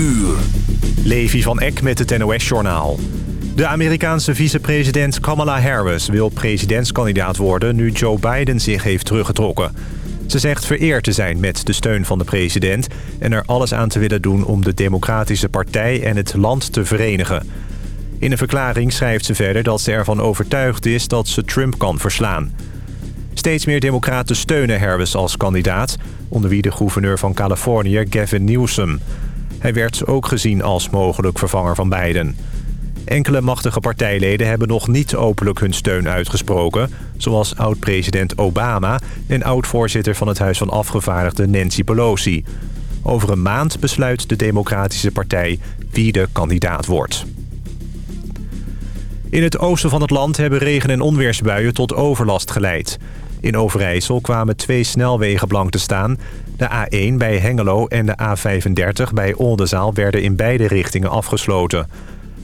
uur. Levi van Eck met het NOS-journaal. De Amerikaanse vicepresident Kamala Harris wil presidentskandidaat worden... nu Joe Biden zich heeft teruggetrokken. Ze zegt vereerd te zijn met de steun van de president... en er alles aan te willen doen om de Democratische Partij en het land te verenigen. In een verklaring schrijft ze verder dat ze ervan overtuigd is dat ze Trump kan verslaan. Steeds meer democraten steunen Harris als kandidaat... onder wie de gouverneur van Californië, Gavin Newsom. Hij werd ook gezien als mogelijk vervanger van Biden. Enkele machtige partijleden hebben nog niet openlijk hun steun uitgesproken... zoals oud-president Obama en oud-voorzitter van het Huis van Afgevaardigden Nancy Pelosi. Over een maand besluit de Democratische Partij wie de kandidaat wordt. In het oosten van het land hebben regen- en onweersbuien tot overlast geleid. In Overijssel kwamen twee snelwegen blank te staan. De A1 bij Hengelo en de A35 bij Oldenzaal werden in beide richtingen afgesloten.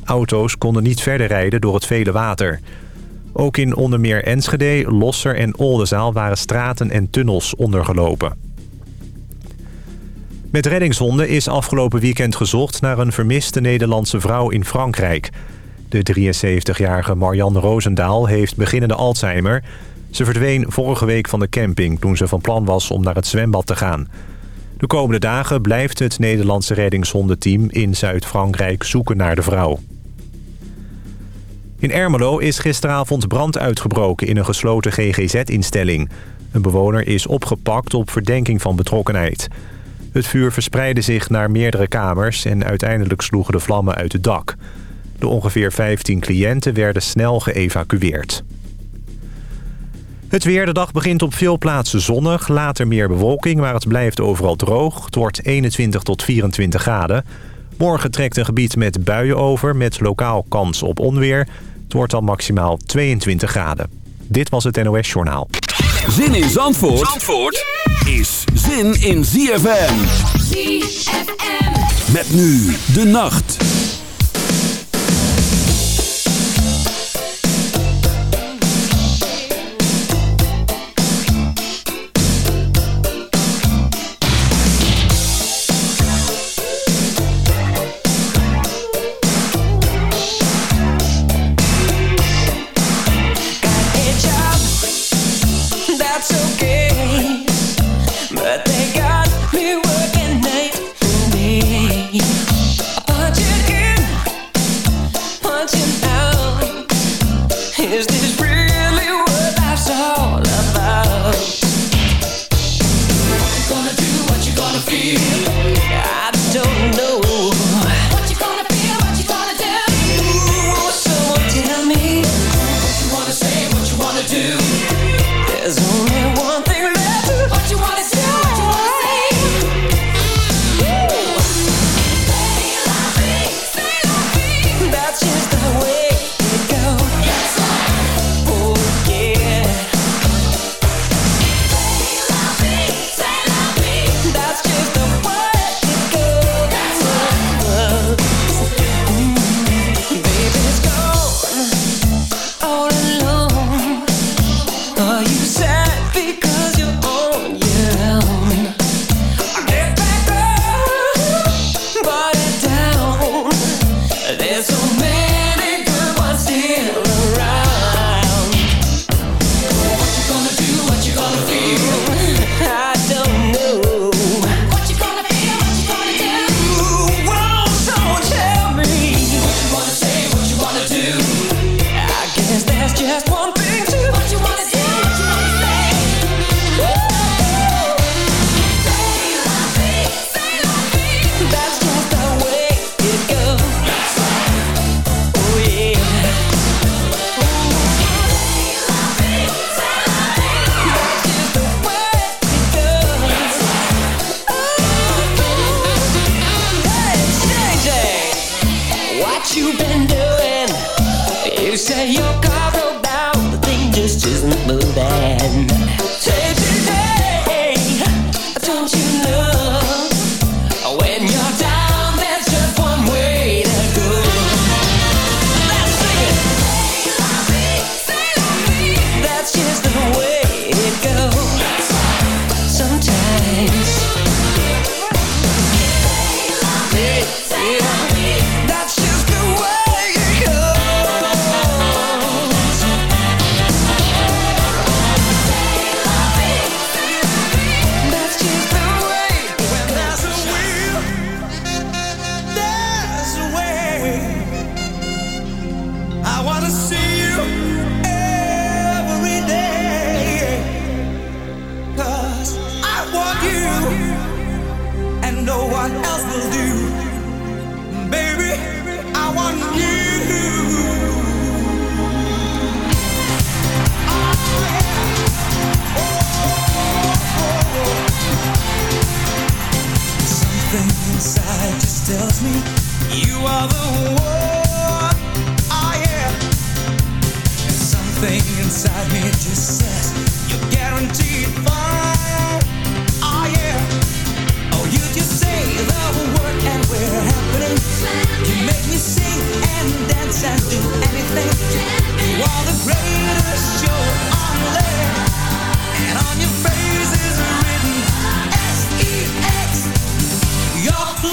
Auto's konden niet verder rijden door het vele water. Ook in onder meer Enschede, Losser en Oldenzaal waren straten en tunnels ondergelopen. Met reddingshonden is afgelopen weekend gezocht naar een vermiste Nederlandse vrouw in Frankrijk. De 73-jarige Marianne Roosendaal heeft beginnende Alzheimer. Ze verdween vorige week van de camping toen ze van plan was om naar het zwembad te gaan. De komende dagen blijft het Nederlandse reddingshondenteam in Zuid-Frankrijk zoeken naar de vrouw. In Ermelo is gisteravond brand uitgebroken in een gesloten GGZ-instelling. Een bewoner is opgepakt op verdenking van betrokkenheid. Het vuur verspreidde zich naar meerdere kamers en uiteindelijk sloegen de vlammen uit het dak. De ongeveer 15 cliënten werden snel geëvacueerd. Het weer, de dag begint op veel plaatsen zonnig. Later meer bewolking, maar het blijft overal droog. Het wordt 21 tot 24 graden. Morgen trekt een gebied met buien over, met lokaal kans op onweer. Het wordt dan maximaal 22 graden. Dit was het NOS Journaal. Zin in Zandvoort, Zandvoort is zin in ZFM. ZFM. Met nu de nacht.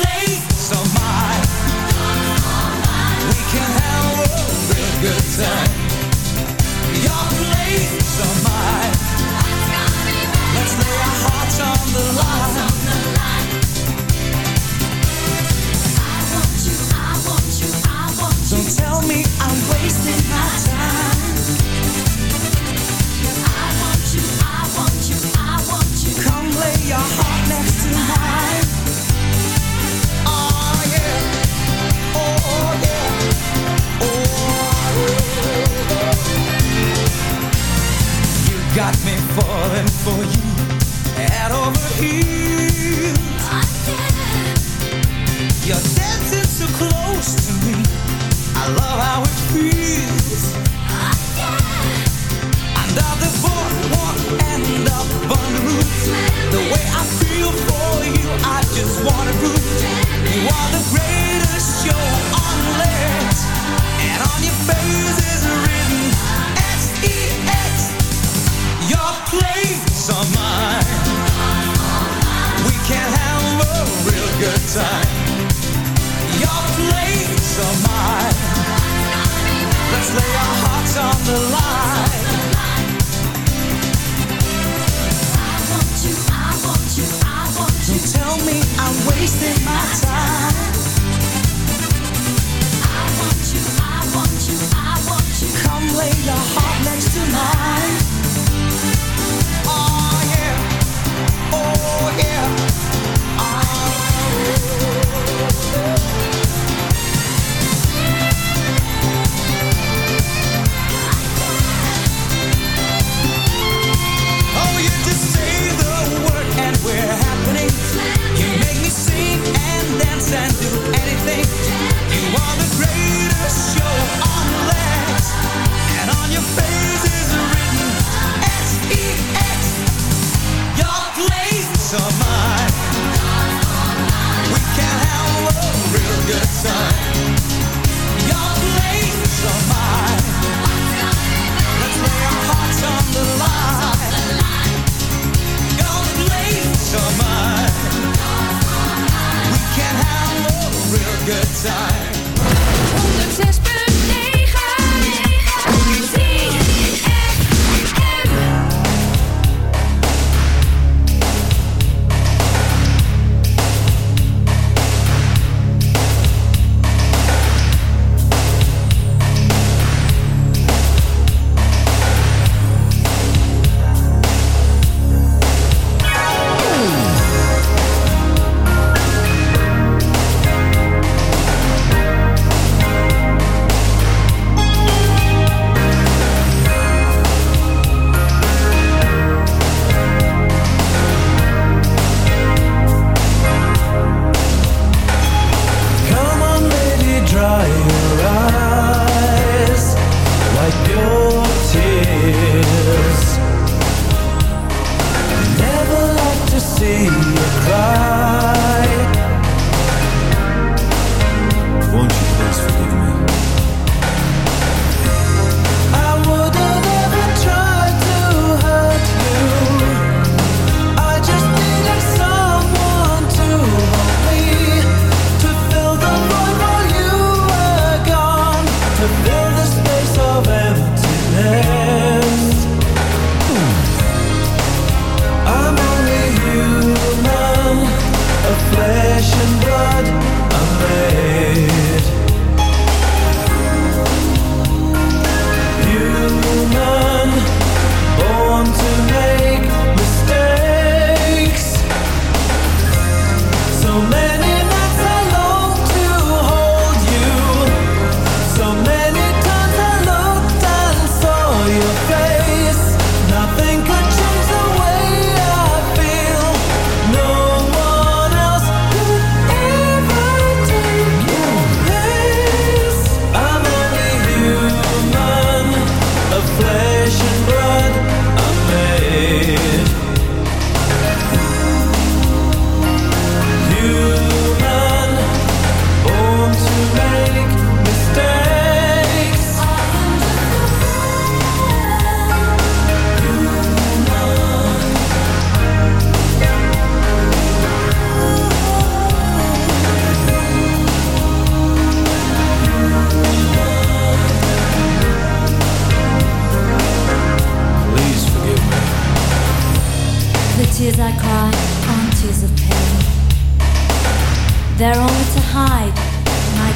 place falling for you head over here.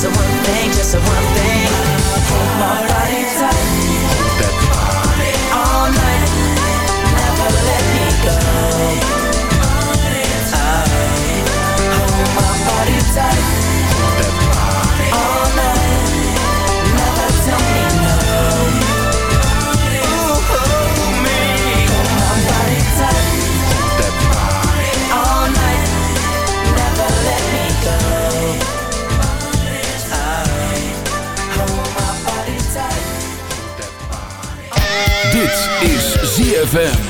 Just a one thing, just a one thing. Hold my body tight. That body all night. Never let me go. I hold my body tight. ZFM.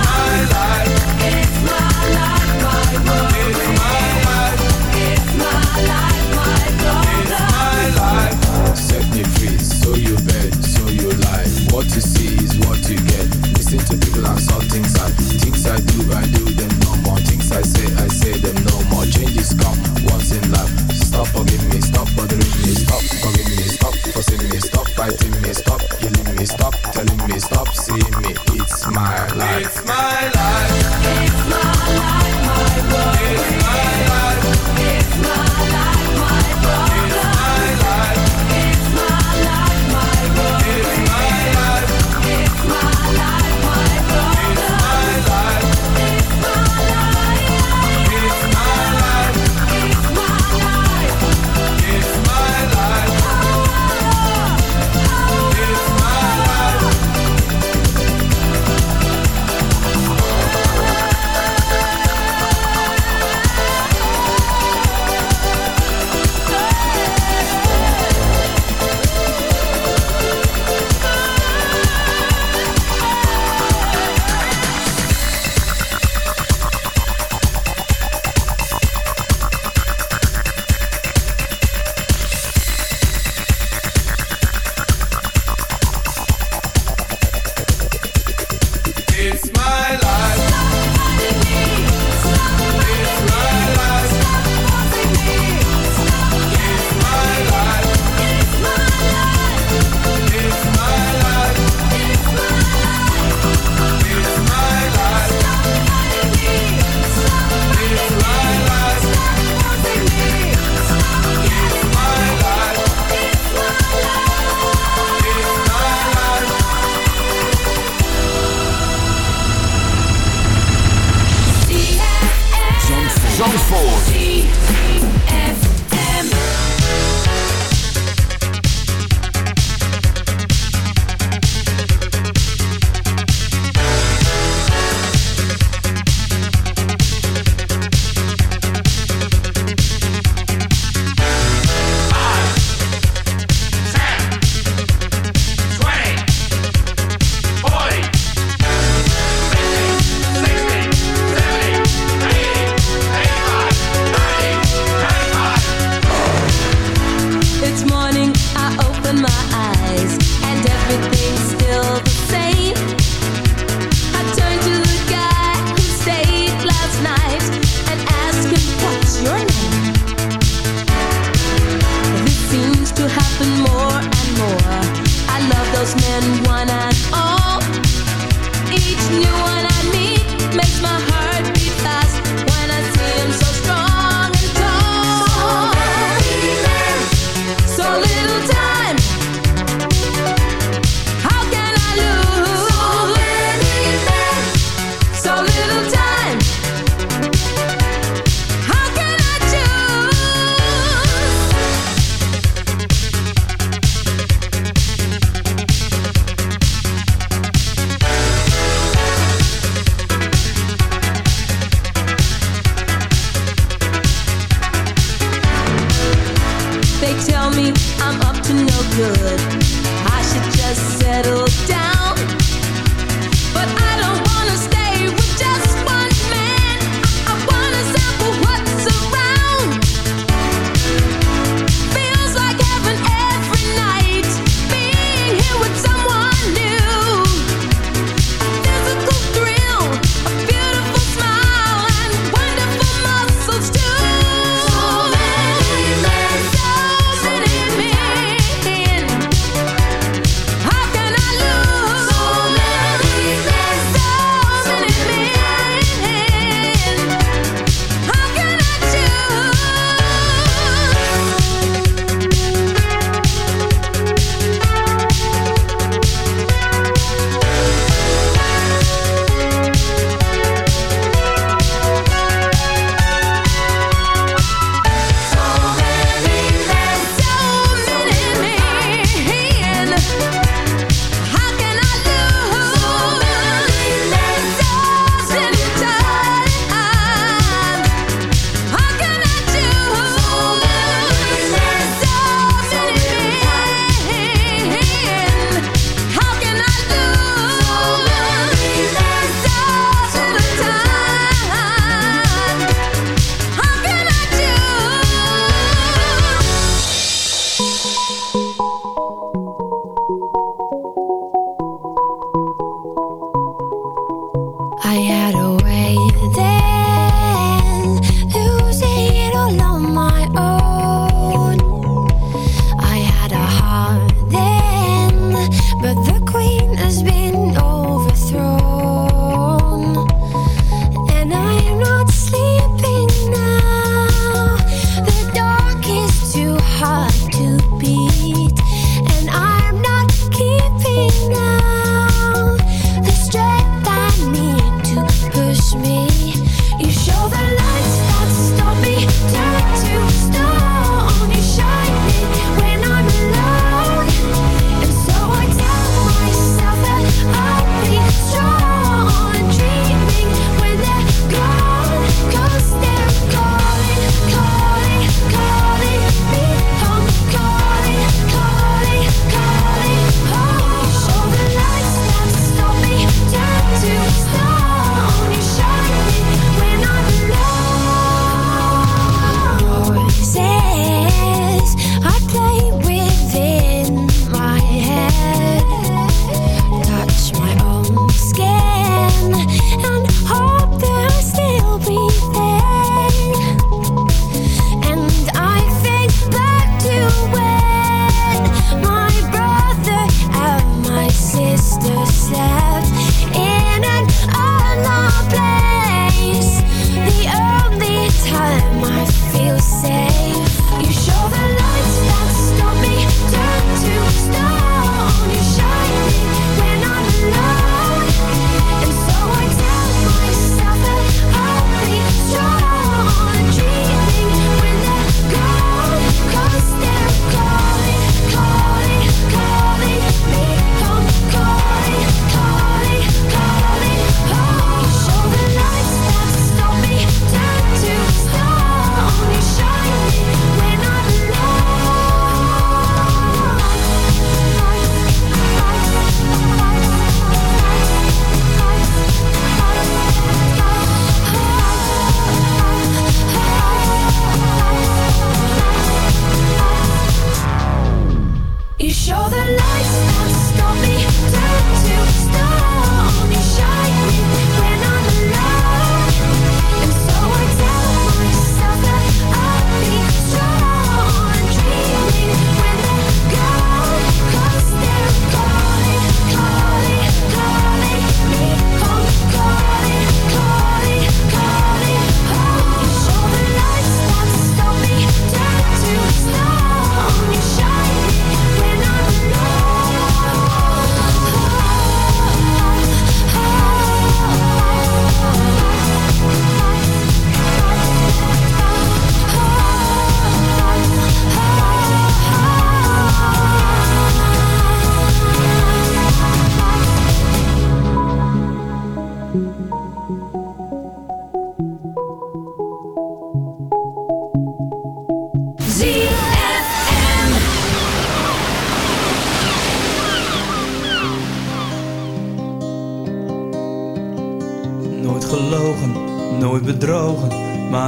Stop telling me, stop seeing me. It's my life. It's my life.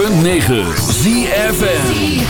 106.9 ZFN